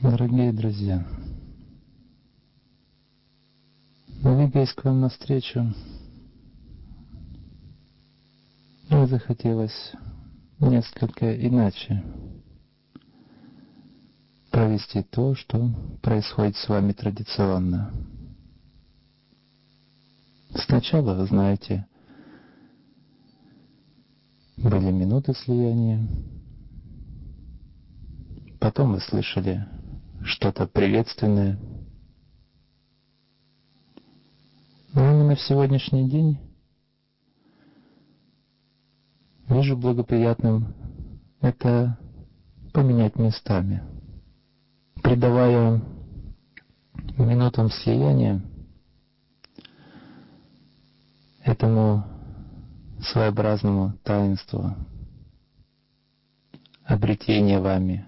Дорогие друзья, двигаясь к вам навстречу, мне захотелось несколько иначе провести то, что происходит с вами традиционно. Сначала, вы знаете, были минуты слияния, потом вы слышали что-то приветственное. Но именно в сегодняшний день вижу благоприятным это поменять местами, придавая минутам слияния этому своеобразному таинству обретения вами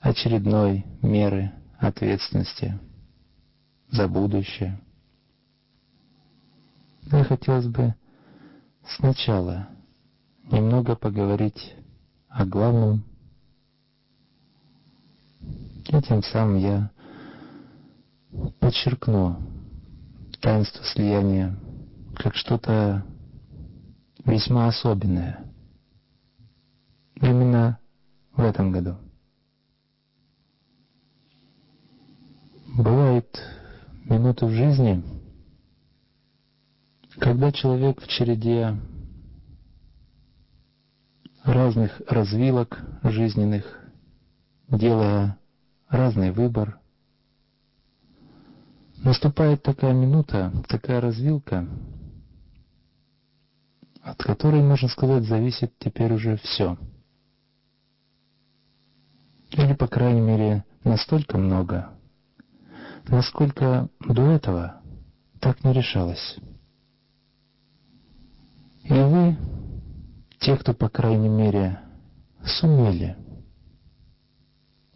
очередной меры ответственности за будущее. Мне хотелось бы сначала немного поговорить о главном, и тем самым я подчеркну таинство слияния как что-то весьма особенное. Именно в этом году. Бывают минуты в жизни, когда человек в череде разных развилок жизненных, делая разный выбор, наступает такая минута, такая развилка, от которой, можно сказать, зависит теперь уже все. Или, по крайней мере, настолько много, насколько до этого так не решалось. И вы, те, кто, по крайней мере, сумели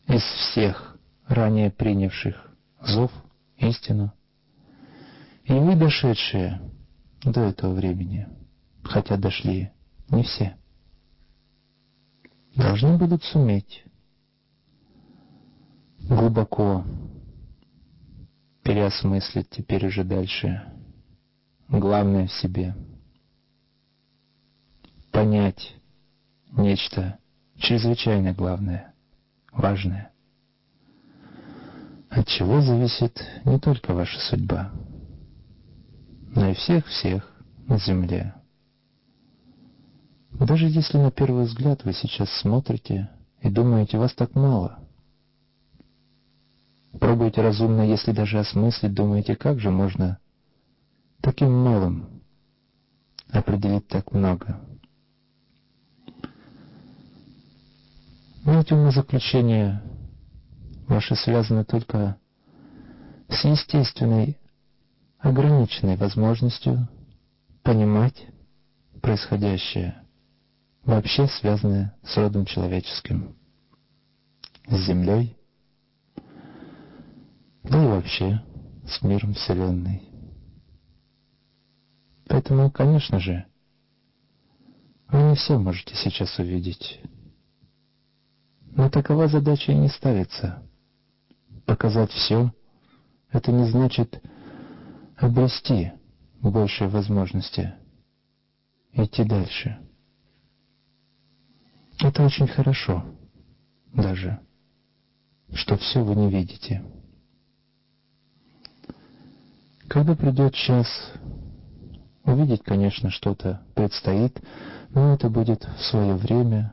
из всех ранее принявших зов, истину, и вы, дошедшие до этого времени, хотя дошли не все, должны будут суметь глубоко переосмыслить теперь уже дальше главное в себе. Понять нечто чрезвычайно главное, важное, от чего зависит не только ваша судьба, но и всех-всех на земле. Даже если на первый взгляд вы сейчас смотрите и думаете, вас так мало — Пробуйте разумно, если даже осмыслить, думаете, как же можно таким малым определить так много. Но эти умозаключения ваши связаны только с естественной, ограниченной возможностью понимать происходящее, вообще связанное с родом человеческим, с землей, да и вообще с миром Вселенной. Поэтому, конечно же, вы не все можете сейчас увидеть. Но такова задача и не ставится. Показать все — это не значит обрести большие возможности, идти дальше. Это очень хорошо даже, что все вы не видите. Когда придет час, увидеть, конечно, что-то предстоит, но это будет в свое время,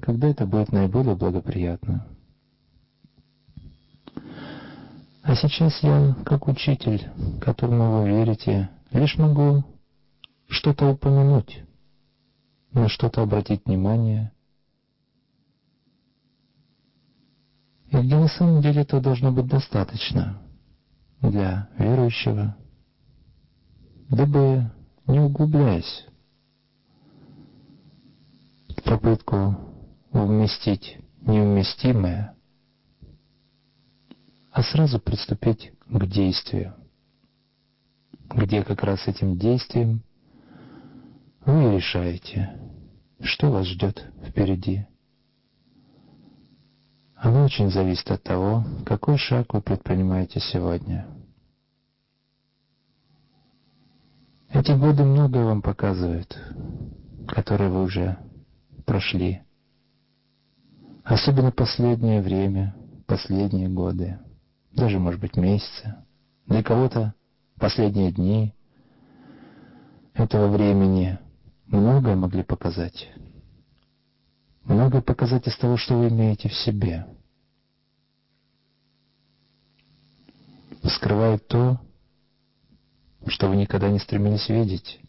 когда это будет наиболее благоприятно. А сейчас я, как учитель, которому вы верите, лишь могу что-то упомянуть, на что-то обратить внимание. И где на самом деле это должно быть достаточно — для верующего, дабы, не углубляясь в попытку вместить неуместимое, а сразу приступить к действию, где как раз этим действием вы решаете, что вас ждет впереди. Оно очень зависит от того, какой шаг вы предпринимаете сегодня. Эти годы многое вам показывают, которые вы уже прошли. Особенно последнее время, последние годы, даже, может быть, месяцы. Для кого-то последние дни этого времени многое могли показать. Многое показать из того, что вы имеете в себе. Скрывает то, что вы никогда не стремились видеть.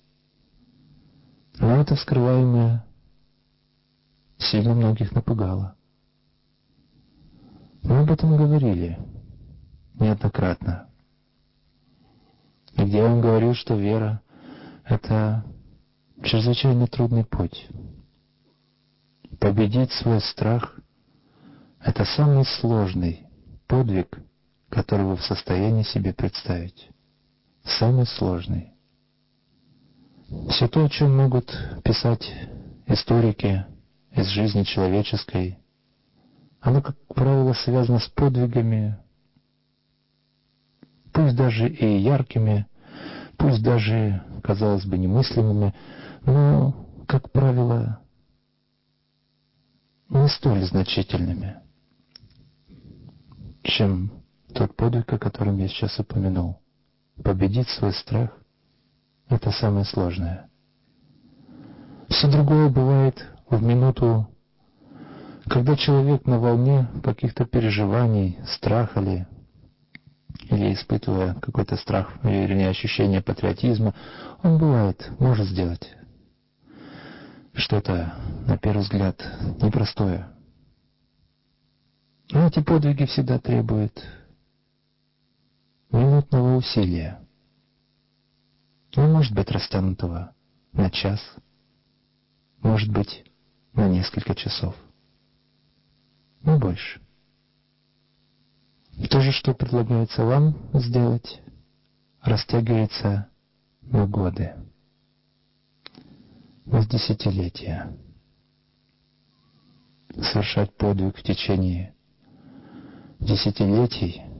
Но это скрываемое сильно многих напугало. Мы об этом говорили неоднократно. И где я вам говорил, что вера — это чрезвычайно трудный путь. Победить свой страх — это самый сложный подвиг, который вы в состоянии себе представить самый сложный. Все то, о чем могут писать историки из жизни человеческой, оно, как правило, связано с подвигами, пусть даже и яркими, пусть даже, казалось бы, немыслимыми, но, как правило, не столь значительными, чем тот подвиг, о котором я сейчас упомянул. Победить свой страх — это самое сложное. Все другое бывает в минуту, когда человек на волне каких-то переживаний, страха ли, или испытывая какой-то страх, или ощущение патриотизма, он бывает, может сделать что-то, на первый взгляд, непростое. Но эти подвиги всегда требуют минутного усилия. Он может быть растянутого на час, может быть, на несколько часов. Не больше. То же, что предлагается вам сделать, растягивается на годы, на десятилетия. Совершать подвиг в течение десятилетий —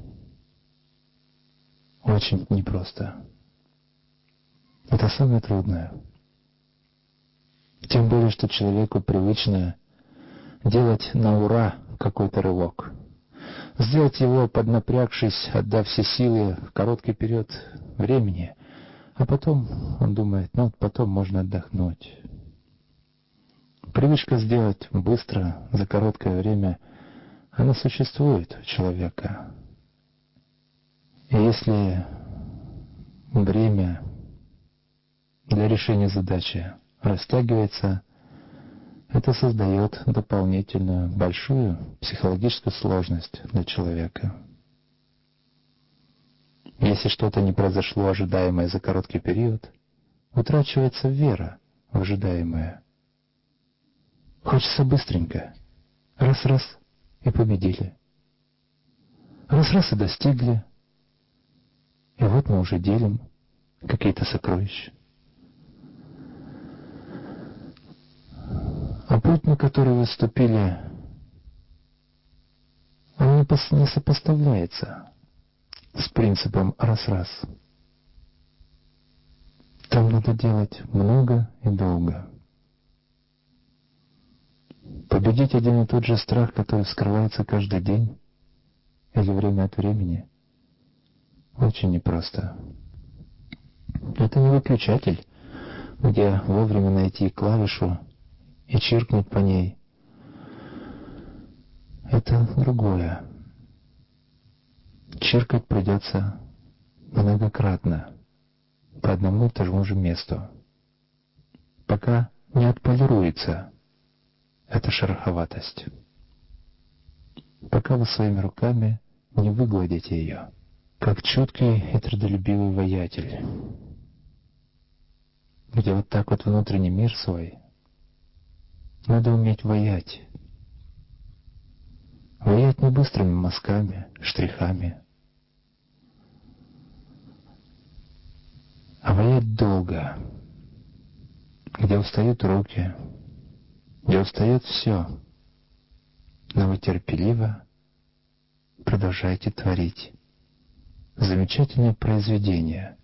очень непросто. Это самое трудное. Тем более, что человеку привычно делать на ура какой-то рывок. Сделать его, поднапрягшись, отдав все силы в короткий период времени, а потом он думает, ну вот потом можно отдохнуть. Привычка сделать быстро, за короткое время, она существует у человека. И если время для решения задачи растягивается, это создает дополнительную большую психологическую сложность для человека. Если что-то не произошло ожидаемое за короткий период, утрачивается вера в ожидаемое. Хочется быстренько. Раз-раз и победили. Раз-раз и достигли. И вот мы уже делим какие-то сокровища. А путь, на который вы ступили, он не, сопоставляется с принципом раз-раз. Там надо делать много и долго. Победить один и тот же страх, который скрывается каждый день или время от времени — очень непросто. Это не выключатель, где вовремя найти клавишу и чиркнуть по ней. Это другое. Чиркать придется многократно по одному и тому же месту, пока не отполируется эта шероховатость, пока вы своими руками не выгладите ее как чуткий и трудолюбивый воятель, где вот так вот внутренний мир свой надо уметь воять. Воять не быстрыми мазками, штрихами, воять долго, где устают руки, где устает все, но вы терпеливо продолжаете творить замечательное произведение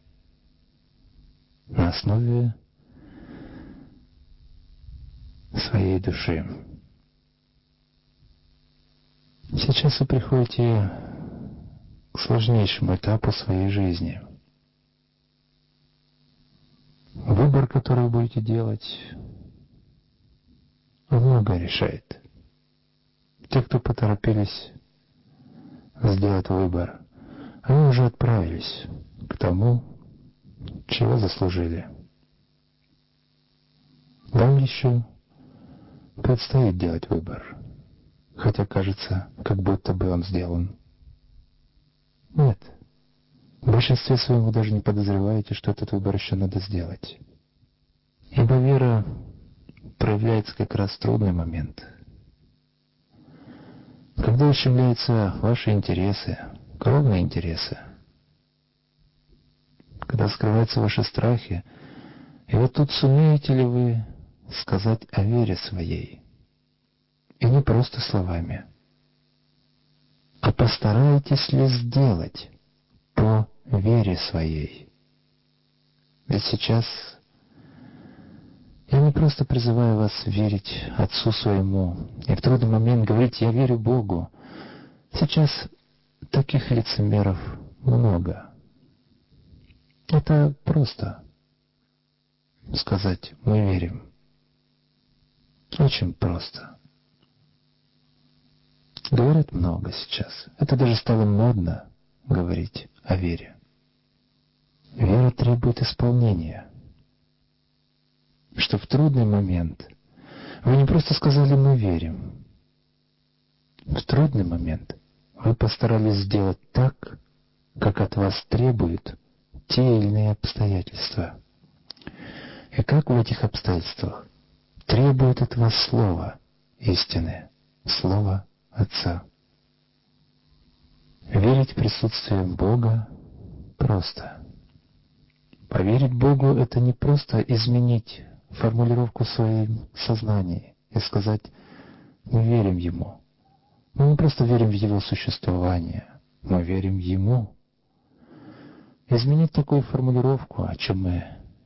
на основе своей души. Сейчас вы приходите к сложнейшему этапу своей жизни. Выбор, который вы будете делать, много решает. Те, кто поторопились сделать выбор, они уже отправились к тому, чего заслужили. Вам еще предстоит делать выбор, хотя кажется, как будто бы он сделан. Нет, в большинстве своем вы даже не подозреваете, что этот выбор еще надо сделать. Ибо вера проявляется как раз в трудный момент. Когда ущемляются ваши интересы, кровные интересы, когда скрываются ваши страхи, и вот тут сумеете ли вы сказать о вере своей? И не просто словами, а постараетесь ли сделать по вере своей? Ведь сейчас я не просто призываю вас верить Отцу своему и в трудный момент говорить «я верю Богу». Сейчас таких лицемеров много. Это просто сказать «мы верим». Очень просто. Говорят много сейчас. Это даже стало модно говорить о вере. Вера требует исполнения что в трудный момент вы не просто сказали «мы верим». В трудный момент вы постарались сделать так, как от вас требуют те или иные обстоятельства. И как в этих обстоятельствах требует от вас Слово истины, Слово Отца. Верить в присутствие Бога просто. Поверить Богу — это не просто изменить формулировку в своем сознании и сказать «мы верим Ему». Мы не просто верим в Его существование, мы верим Ему. Изменить такую формулировку, о чем мы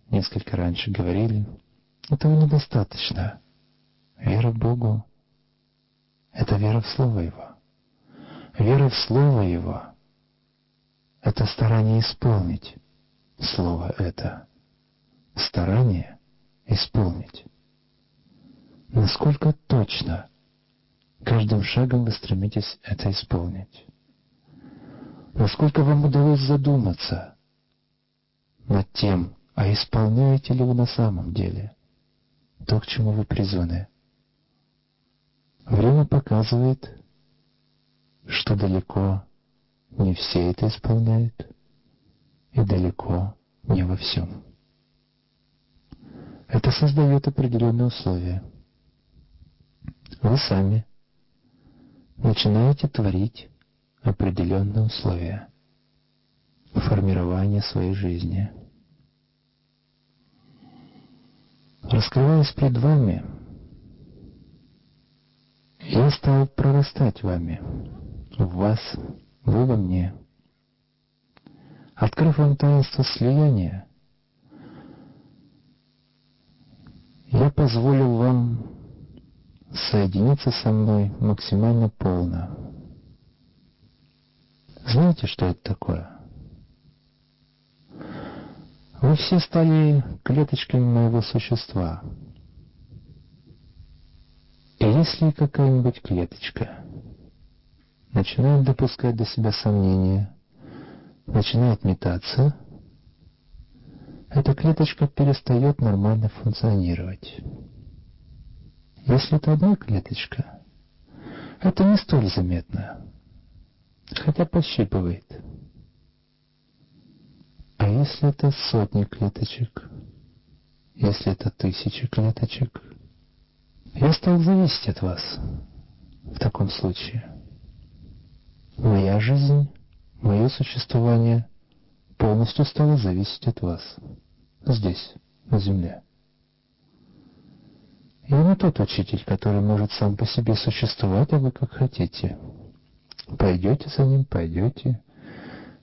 несколько раньше говорили, этого недостаточно. Вера в Богу — это вера в Слово Его. Вера в Слово Его — это старание исполнить Слово это. Старание исполнить. Насколько точно каждым шагом вы стремитесь это исполнить? Насколько вам удалось задуматься над тем, а исполняете ли вы на самом деле то, к чему вы призваны? Время показывает, что далеко не все это исполняют, и далеко не во всем. Это создает определенные условия. Вы сами начинаете творить определенные условия формирования своей жизни. Раскрываясь пред вами, я стал прорастать вами, в вас, вы во мне. Открыв вам таинство слияния, Я позволил вам соединиться со мной максимально полно. Знаете, что это такое? Вы все стали клеточками моего существа. И если какая-нибудь клеточка начинает допускать до себя сомнения, начинает метаться, эта клеточка перестает нормально функционировать. Если это одна клеточка, это не столь заметно, хотя пощипывает. А если это сотни клеточек, если это тысячи клеточек, я стал зависеть от вас в таком случае. Моя жизнь, мое существование полностью стало зависеть от вас здесь, на земле. Я не тот учитель, который может сам по себе существовать, а вы как хотите. Пойдете за ним, пойдете.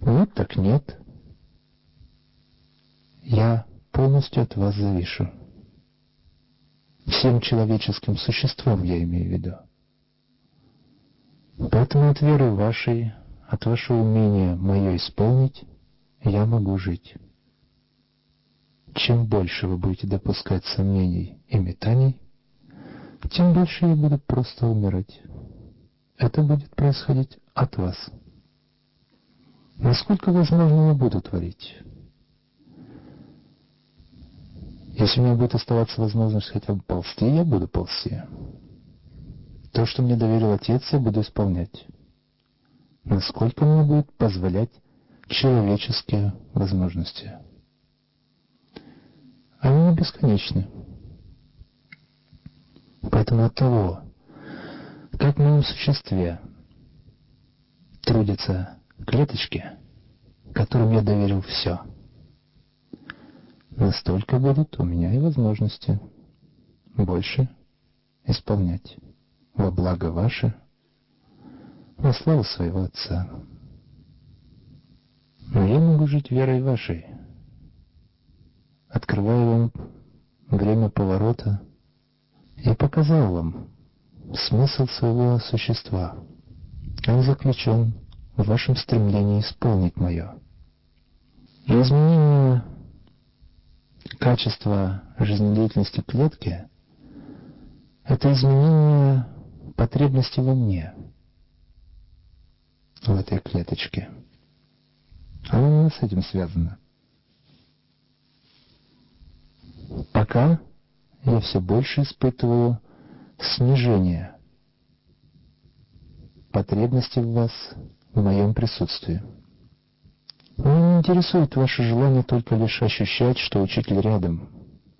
Нет, так нет. Я полностью от вас завишу. Всем человеческим существом я имею в виду. Поэтому от веры вашей, от вашего умения мое исполнить, я могу жить. Чем больше вы будете допускать сомнений и метаний, тем больше я буду просто умирать. Это будет происходить от вас. Насколько возможно, я буду творить. Если у меня будет оставаться возможность хотя бы ползти, я буду ползти. То, что мне доверил Отец, я буду исполнять. Насколько мне будет позволять человеческие возможности. Они не бесконечны. Поэтому от того, как в моем существе трудятся клеточки, которым я доверил все, настолько будут у меня и возможности больше исполнять во благо ваше, во славу своего Отца. Но я могу жить верой вашей, открывая вам время поворота и показал вам смысл своего существа. Он заключен в вашем стремлении исполнить мое. И изменение качества жизнедеятельности клетки — это изменение потребности во мне, в этой клеточке. Оно именно с этим связано. Пока я все больше испытываю снижение потребности в вас, в моем присутствии. Меня не интересует ваше желание только лишь ощущать, что учитель рядом,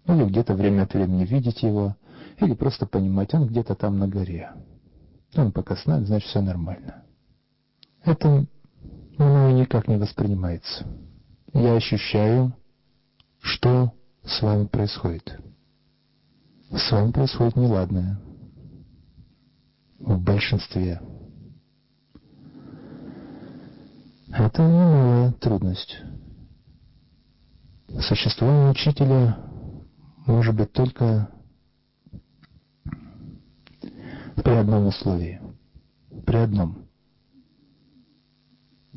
или где-то время от времени видеть его, или просто понимать, он где-то там на горе. Он пока с нами, значит, все нормально. Это мною никак не воспринимается. Я ощущаю, что с вами происходит. С вами происходит неладное. В большинстве. Это немалая трудность. Существование учителя может быть только при одном условии. При одном.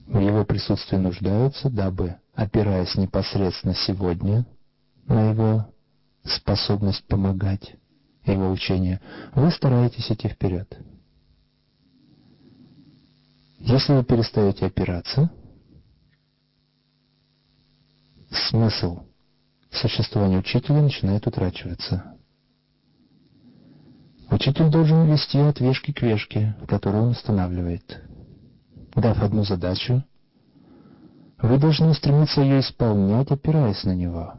В его присутствии нуждаются, дабы, опираясь непосредственно сегодня на его способность помогать, его учение, вы стараетесь идти вперед. Если вы перестаете опираться, смысл существования учителя начинает утрачиваться. Учитель должен вести от вешки к вешке, которую он устанавливает. Дав одну задачу, вы должны стремиться ее исполнять, опираясь на него.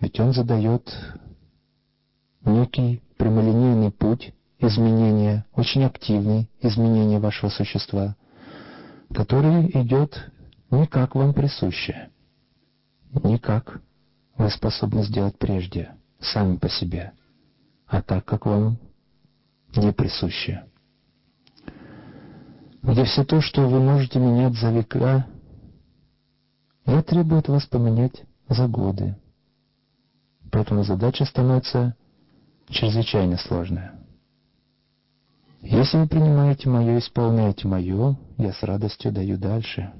Ведь он задает некий прямолинейный путь изменения, очень активный изменения вашего существа, который идет не как вам присуще, не как вы способны сделать прежде, сами по себе, а так, как вам не присуще. Где все то, что вы можете менять за века, я требую от вас поменять за годы. Поэтому задача становится чрезвычайно сложная. Если вы принимаете мое, исполняете мое, я с радостью даю дальше.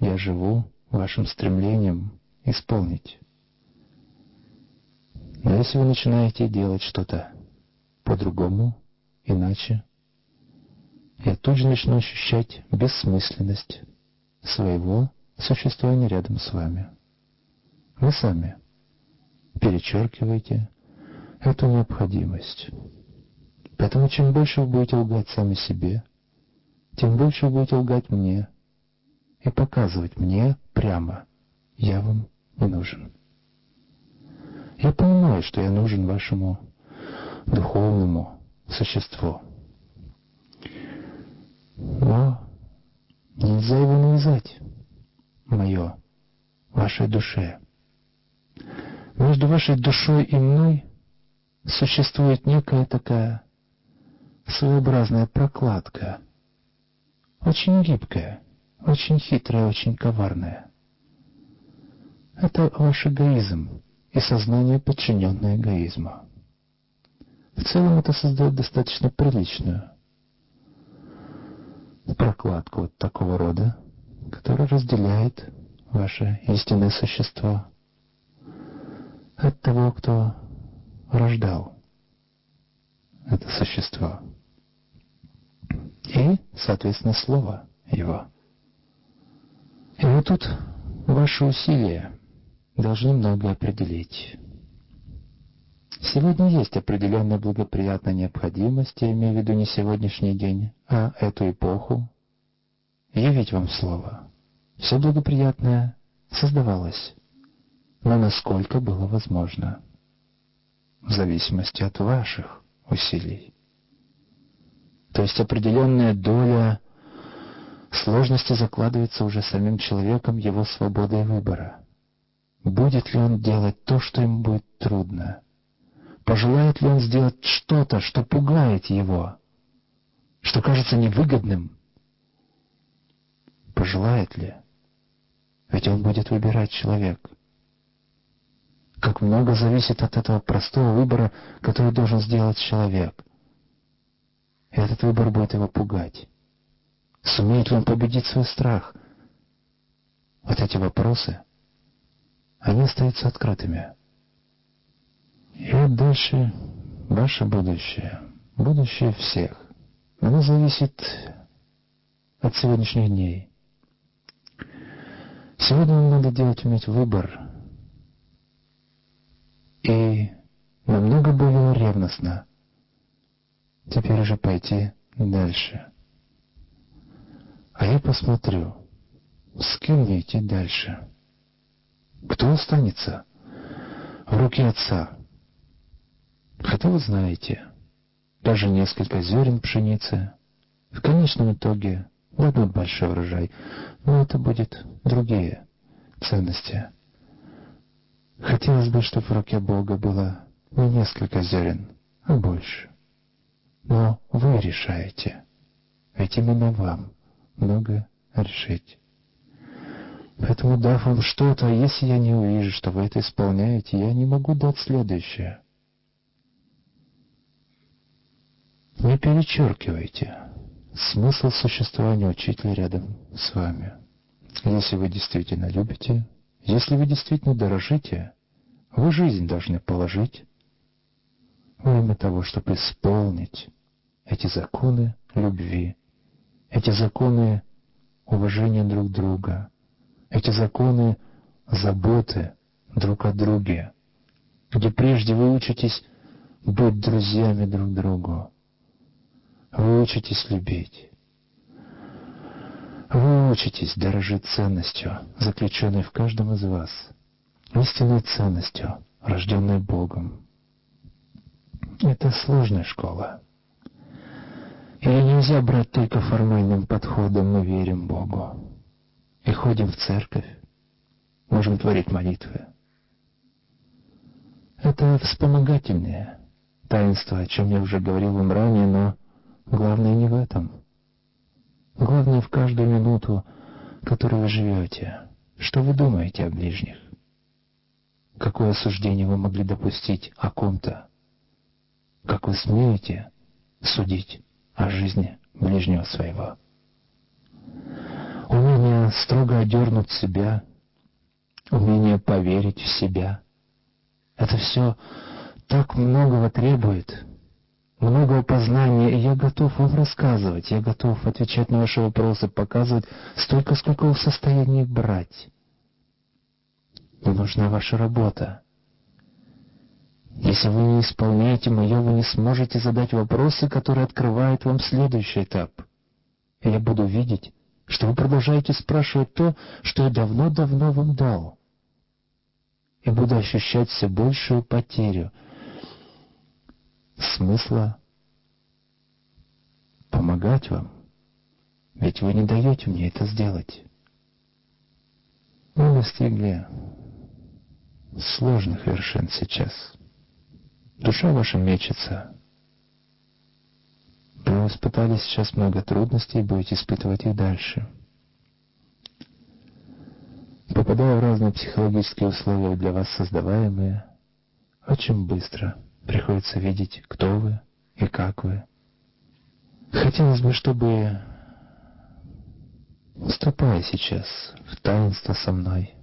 Я живу вашим стремлением исполнить. Но если вы начинаете делать что-то по-другому, иначе, я тут же начну ощущать бессмысленность своего существования рядом с вами. Вы сами перечеркиваете эту необходимость. Поэтому чем больше вы будете лгать сами себе, тем больше вы будете лгать мне и показывать мне прямо, я вам не нужен. Я понимаю, что я нужен вашему духовному существу. Но нельзя его навязать, мое, вашей душе. Между вашей душой и мной существует некая такая своеобразная прокладка, очень гибкая, очень хитрая, очень коварная. Это ваш эгоизм и сознание, подчиненное эгоизму. В целом это создает достаточно приличную прокладку вот такого рода, которая разделяет ваше истинное существо от того, кто рождал это существо. И, соответственно, слово его. И вот тут ваши усилия должны много определить. Сегодня есть определенная благоприятная необходимость, я имею в виду не сегодняшний день, а эту эпоху, явить вам слово. Все благоприятное создавалось, но насколько было возможно, в зависимости от ваших усилий. То есть определенная доля сложности закладывается уже самим человеком его свободой выбора. Будет ли он делать то, что ему будет трудно? Пожелает ли он сделать что-то, что пугает его, что кажется невыгодным? Пожелает ли? Ведь он будет выбирать человек. Как много зависит от этого простого выбора, который должен сделать человек. И этот выбор будет его пугать. Сумеет ли он победить свой страх? Вот эти вопросы, они остаются открытыми. И вот дальше ваше будущее, будущее всех, оно зависит от сегодняшних дней. Сегодня нам надо делать, уметь выбор. И намного более ревностно теперь уже пойти дальше. А я посмотрю, с кем мне идти дальше. Кто останется в руке отца? Хотя вы знаете, даже несколько зерен пшеницы в конечном итоге дадут большой урожай, но это будет другие ценности. Хотелось бы, чтобы в руке Бога было не несколько зерен, а больше. Но вы решаете, ведь именно вам много решить. Поэтому, дав вам что-то, если я не увижу, что вы это исполняете, я не могу дать следующее. Не перечеркивайте смысл существования учителя рядом с вами. Если вы действительно любите, если вы действительно дорожите, вы жизнь должны положить во имя того, чтобы исполнить эти законы любви, эти законы уважения друг друга, эти законы заботы друг о друге, где прежде вы учитесь быть друзьями друг другу, вы учитесь любить. Вы учитесь дорожить ценностью, заключенной в каждом из вас, истинной ценностью, рожденной Богом. Это сложная школа. Ее нельзя брать только формальным подходом «мы верим Богу» и ходим в церковь, можем творить молитвы. Это вспомогательные таинства, о чем я уже говорил вам ранее, но Главное не в этом. Главное в каждую минуту, которую вы живете. Что вы думаете о ближних? Какое осуждение вы могли допустить о ком-то? Как вы смеете судить о жизни ближнего своего? Умение строго одернуть себя, умение поверить в себя — это все так многого требует — многого познания, и я готов вам рассказывать, я готов отвечать на ваши вопросы, показывать столько, сколько вы в состоянии брать. Мне нужна ваша работа. Если вы не исполняете мое, вы не сможете задать вопросы, которые открывают вам следующий этап. Я буду видеть, что вы продолжаете спрашивать то, что я давно-давно вам дал. И буду ощущать все большую потерю — смысла помогать вам, ведь вы не даете мне это сделать. Мы достигли сложных вершин сейчас. Душа ваша мечется. Вы испытали сейчас много трудностей и будете испытывать их дальше. Попадая в разные психологические условия для вас создаваемые, очень быстро приходится видеть, кто вы и как вы. Хотелось бы, чтобы, вступая сейчас в таинство со мной,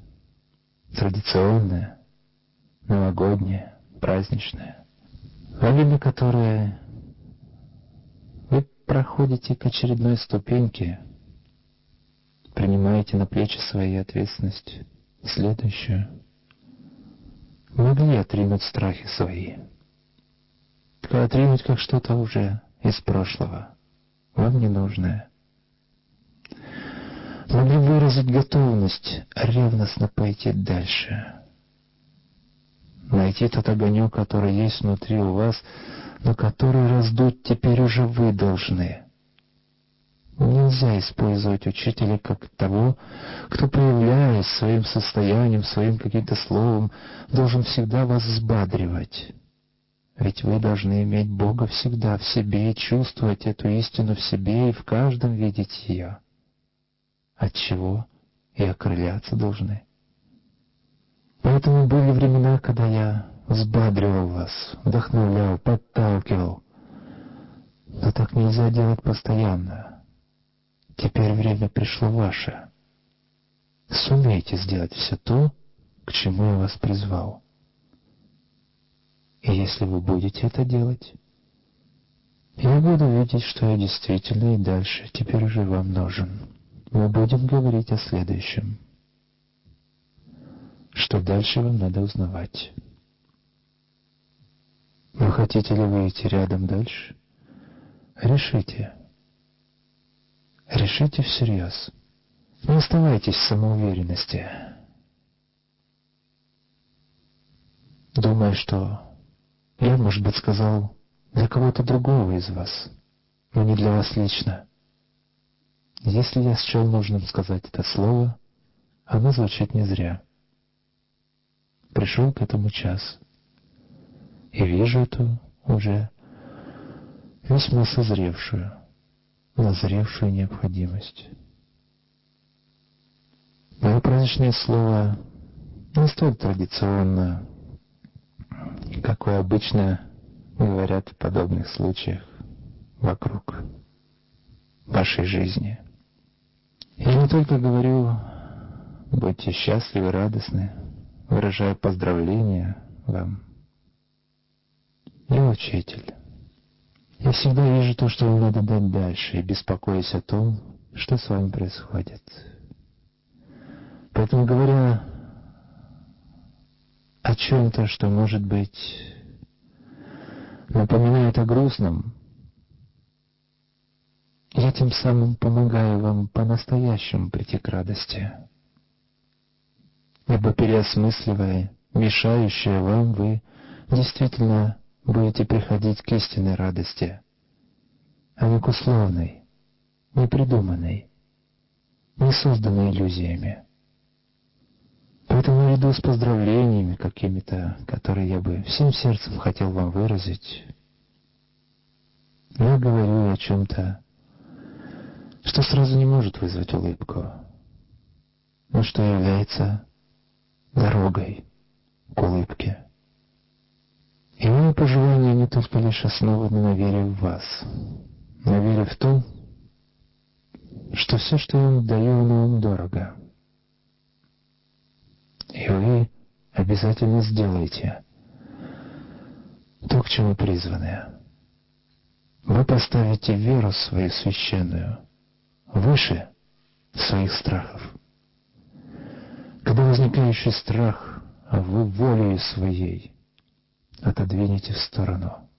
традиционное, новогоднее, праздничное, во время которое вы проходите к очередной ступеньке, принимаете на плечи свои ответственность, следующую. Могли отринуть страхи свои, отринуть как что-то уже из прошлого, вам ненужное. Могли выразить готовность ревностно пойти дальше. Найти тот огонек, который есть внутри у вас, но который раздуть теперь уже вы должны. Нельзя использовать учителя как того, кто, проявляясь своим состоянием, своим каким-то словом, должен всегда вас взбадривать. Ведь вы должны иметь Бога всегда в себе и чувствовать эту истину в себе и в каждом видеть ее. От чего и окрыляться должны. Поэтому были времена, когда я взбадривал вас, вдохновлял, подталкивал. Но так нельзя делать постоянно. Теперь время пришло ваше. Сумейте сделать все то, к чему я вас призвал. И если вы будете это делать, я буду видеть, что я действительно и дальше теперь уже вам нужен. Мы будем говорить о следующем. Что дальше вам надо узнавать. Вы хотите ли выйти рядом дальше? Решите. Решите всерьез. Не оставайтесь в самоуверенности. Думая, что я, может быть, сказал для кого-то другого из вас, но не для вас лично. Если я счел нужным сказать это слово, оно звучит не зря. Пришел к этому час и вижу эту уже весьма созревшую, назревшую необходимость. Мое праздничное слово не столь традиционно какое обычно говорят в подобных случаях вокруг вашей жизни. Я не только говорю «будьте счастливы, радостны», выражаю поздравления вам. Я учитель. Я всегда вижу то, что вам надо дать дальше, и беспокоюсь о том, что с вами происходит. Поэтому, говоря о чем-то, что, может быть, напоминает о грустном, я тем самым помогаю вам по-настоящему прийти к радости. Ибо переосмысливая мешающее вам, вы действительно будете приходить к истинной радости, а не к условной, непридуманной, не созданной иллюзиями. Поэтому наряду с поздравлениями какими-то, которые я бы всем сердцем хотел вам выразить, я говорю о чем-то, что сразу не может вызвать улыбку, но что является дорогой к улыбке. И мои пожелания не только лишь основаны на вере в вас, на вере в то, что все, что я вам даю, оно вам дорого — и вы обязательно сделаете то, к чему призваны. Вы поставите веру свою священную выше своих страхов. Когда возникающий страх, вы волею своей отодвинете в сторону,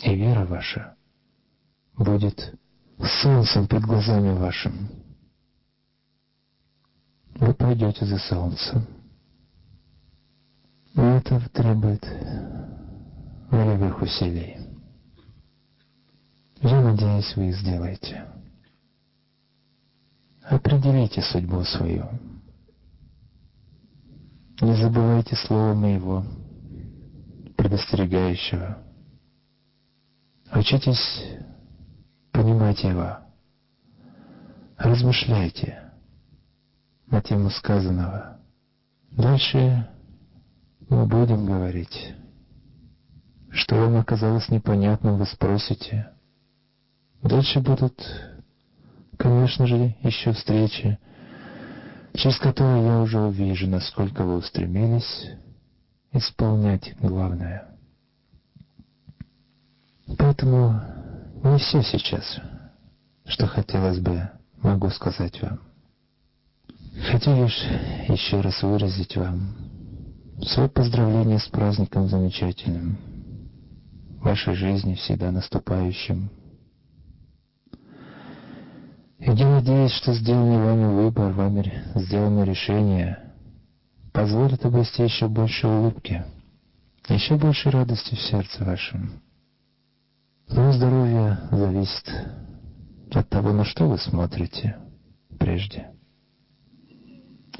и вера ваша будет солнцем под глазами вашим, вы пойдете за солнцем. И это требует волевых усилий. Я надеюсь, вы их сделаете. Определите судьбу свою. Не забывайте слова моего. предостерегающего. Учитесь понимать его. Размышляйте на тему сказанного. Дальше мы будем говорить. Что вам оказалось непонятным, вы спросите. Дальше будут, конечно же, еще встречи, через которые я уже увижу, насколько вы устремились исполнять главное. Поэтому не все сейчас, что хотелось бы, могу сказать вам. Хочу лишь еще раз выразить вам свое поздравление с праздником замечательным, вашей жизни всегда наступающим. И я надеюсь, что сделанный вами выбор, вами сделанное решение позволит обрести еще больше улыбки, еще больше радости в сердце вашем. Но здоровье зависит от того, на что вы смотрите прежде.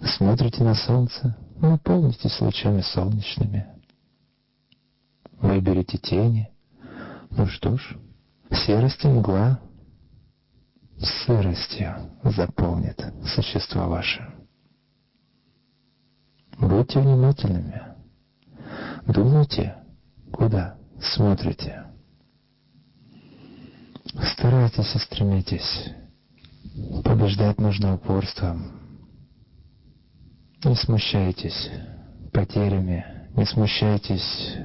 Смотрите на солнце, наполнитесь лучами солнечными. Выберите тени. Ну что ж, серость мгла сыростью заполнит существо ваше. Будьте внимательными. Думайте, куда смотрите. Старайтесь и стремитесь. Побеждать нужно упорством. Не смущайтесь потерями, не смущайтесь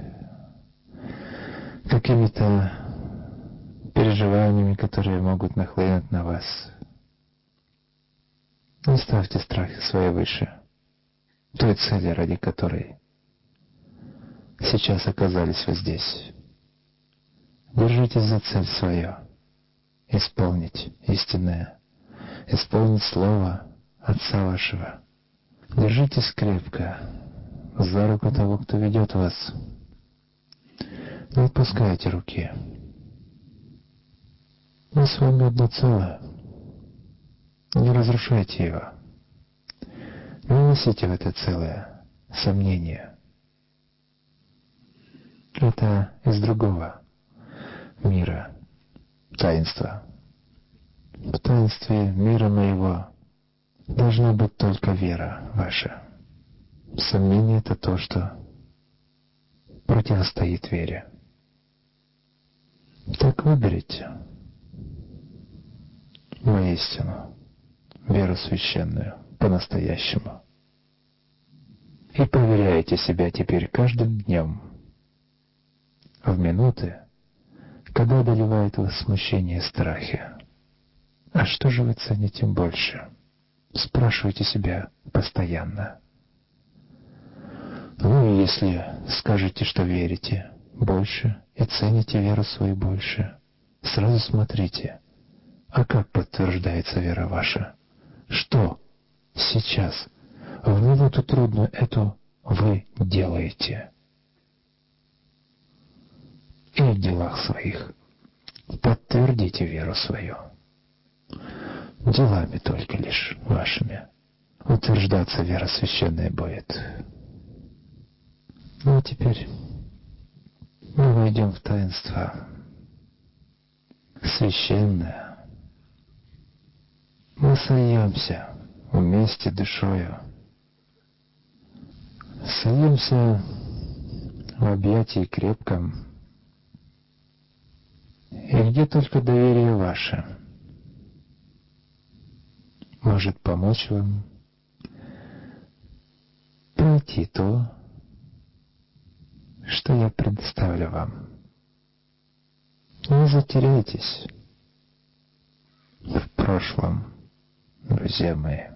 какими-то переживаниями, которые могут нахлынуть на вас. Не ставьте страхи свои выше той цели, ради которой сейчас оказались вы здесь. Держитесь за цель свою, исполнить истинное, исполнить Слово Отца вашего. Держитесь крепко за руку того, кто ведет вас. Не отпускайте руки. Мы с вами одно целое. Не разрушайте его. Не несите в это целое сомнения. Это из другого мира, таинства. В таинстве мира моего должна быть только вера ваша. Сомнение — это то, что противостоит вере. Так выберите воистину веру священную по-настоящему. И проверяйте себя теперь каждым днем, в минуты, когда одолевает вас смущение и страхи. А что же вы цените больше? Спрашивайте себя постоянно. Ну, если скажете, что верите больше и цените веру свою больше, сразу смотрите, а как подтверждается вера ваша? Что сейчас, в минуту трудную эту, вы делаете? И в делах своих подтвердите веру свою. Делами только лишь вашими утверждаться вера священная будет. Ну а теперь мы войдем в таинство священное, мы сольемся вместе душою. Сольемся в объятии крепком, и где только доверие ваше может помочь вам пройти то, что я предоставлю вам. Не затеряйтесь в прошлом друзья мои.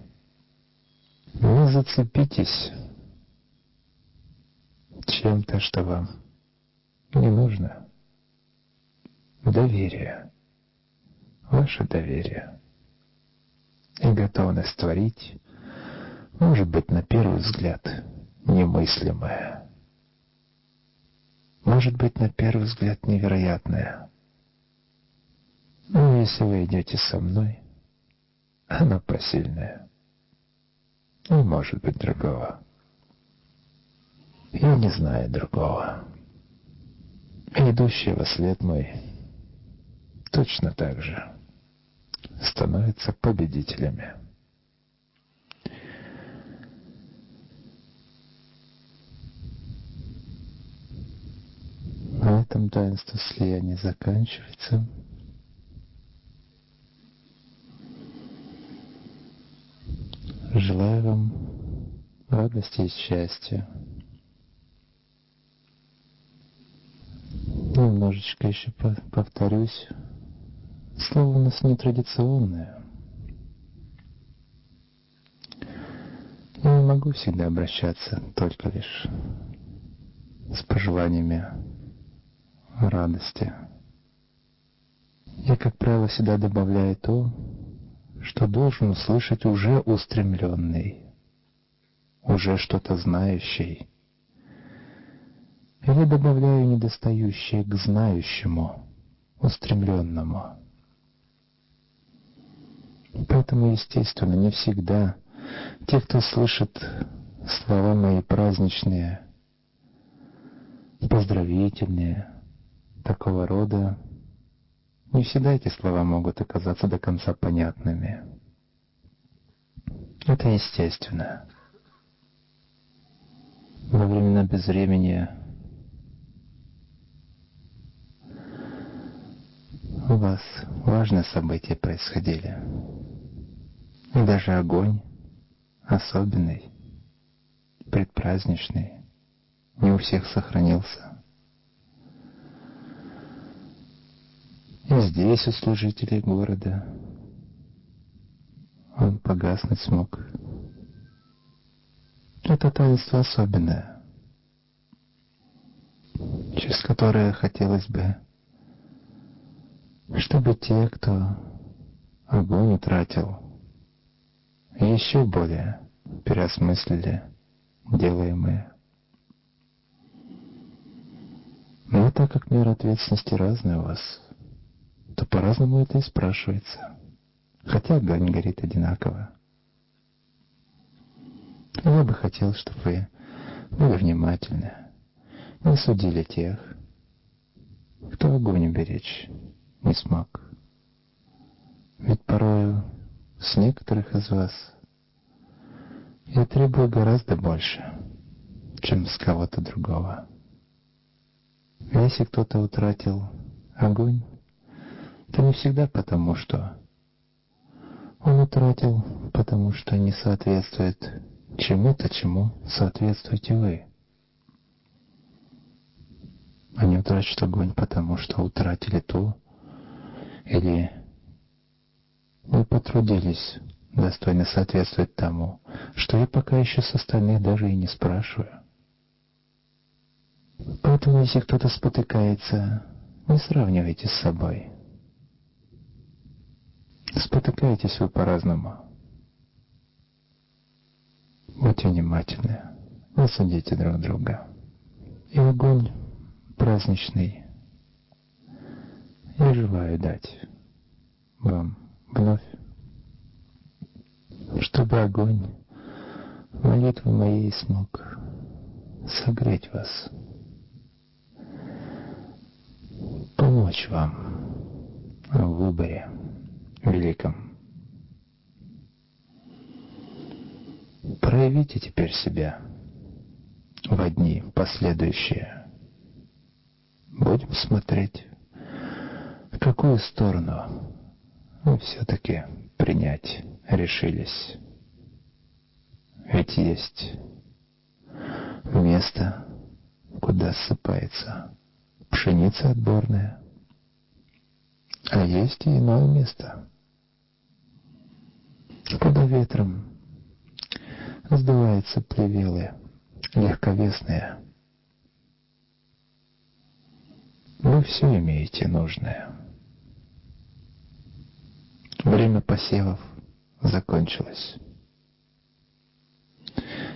Не зацепитесь чем-то, что вам не нужно. Доверие. Ваше доверие. И готовность творить может быть на первый взгляд немыслимое. Может быть на первый взгляд невероятное. Но если вы идете со мной — она посильная. Не может быть другого. Я не знаю другого. И идущие во след мой точно так же становятся победителями. На этом таинство слияния заканчивается. Желаю вам радости и счастья. Немножечко еще повторюсь. Слово у нас нетрадиционное. Я не могу всегда обращаться только лишь с пожеланиями радости. Я, как правило, всегда добавляю то, что должен услышать уже устремленный, уже что-то знающий. Или добавляю недостающее к знающему, устремленному. Поэтому, естественно, не всегда те, кто слышит слова мои праздничные, поздравительные, такого рода, не всегда эти слова могут оказаться до конца понятными. Это естественно. Во времена безвремени у вас важные события происходили. И даже огонь особенный, предпраздничный, не у всех сохранился. И здесь у служителей города он погаснуть смог. Это таинство особенное, через которое хотелось бы, чтобы те, кто огонь утратил, еще более переосмыслили делаемые. Но так как мера ответственности разная у вас — то по-разному это и спрашивается. Хотя огонь горит одинаково. Я бы хотел, чтобы вы были внимательны, не судили тех, кто огонь беречь не смог. Ведь порою с некоторых из вас я требую гораздо больше, чем с кого-то другого. Если кто-то утратил огонь, это не всегда потому, что он утратил, потому что не соответствует чему-то, чему соответствуете вы. Они утрачивают огонь, потому что утратили то, или не потрудились достойно соответствовать тому, что я пока еще с остальных даже и не спрашиваю. Поэтому, если кто-то спотыкается, не сравнивайте с собой. Спотыкаетесь вы по-разному. Будьте внимательны, не судите друг друга. И огонь праздничный я желаю дать вам вновь, чтобы огонь молитвы моей смог согреть вас, помочь вам в выборе великом. Проявите теперь себя в одни последующие. Будем смотреть, в какую сторону вы все-таки принять решились. Ведь есть место, куда ссыпается пшеница отборная, а есть и иное место, куда ветром сдуваются плевелы легковесные. Вы все имеете нужное. Время посевов закончилось.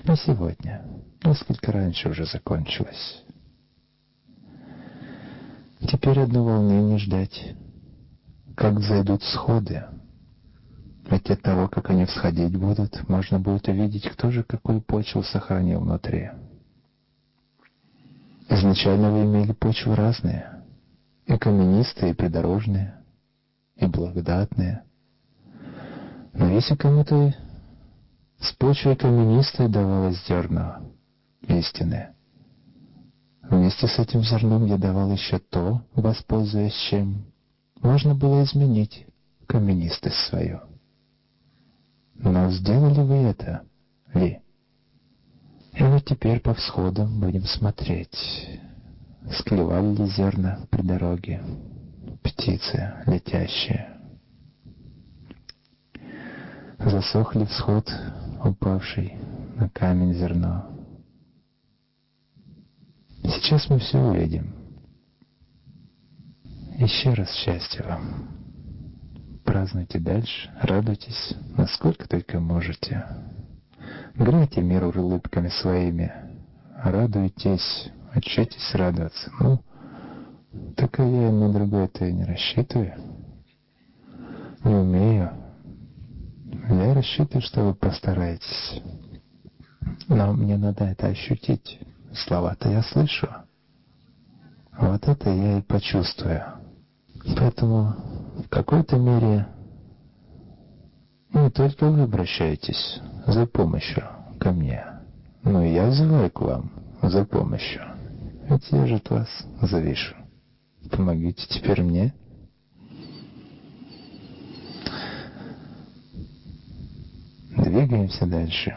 Не сегодня, несколько раньше уже закончилось. Теперь одно волнение ждать, как зайдут сходы. Ведь от того, как они всходить будут, можно будет увидеть, кто же какую почву сохранил внутри. Изначально вы имели почвы разные, и каменистые, и придорожные, и благодатные. Но если кому-то с почвой каменистой давалось зерно истины, вместе с этим зерном я давал еще то, воспользуясь чем можно было изменить каменистость свою. Но сделали вы это ли? И вот теперь по всходам будем смотреть, склевали ли зерна при дороге, птицы летящие. Засохли всход, упавший на камень зерно. Сейчас мы все увидим. Еще раз счастья вам. Празднуйте дальше, радуйтесь, насколько только можете. Грейте мир улыбками своими, радуйтесь, учитесь радоваться. Ну, так и я на другое-то не рассчитываю. Не умею. Я рассчитываю, что вы постараетесь. Но мне надо это ощутить. Слова-то я слышу. Вот это я и почувствую. Поэтому в какой-то мере не только вы обращаетесь за помощью ко мне, но и я взываю к вам за помощью. Ведь я же от вас завишу. Помогите теперь мне. Двигаемся дальше.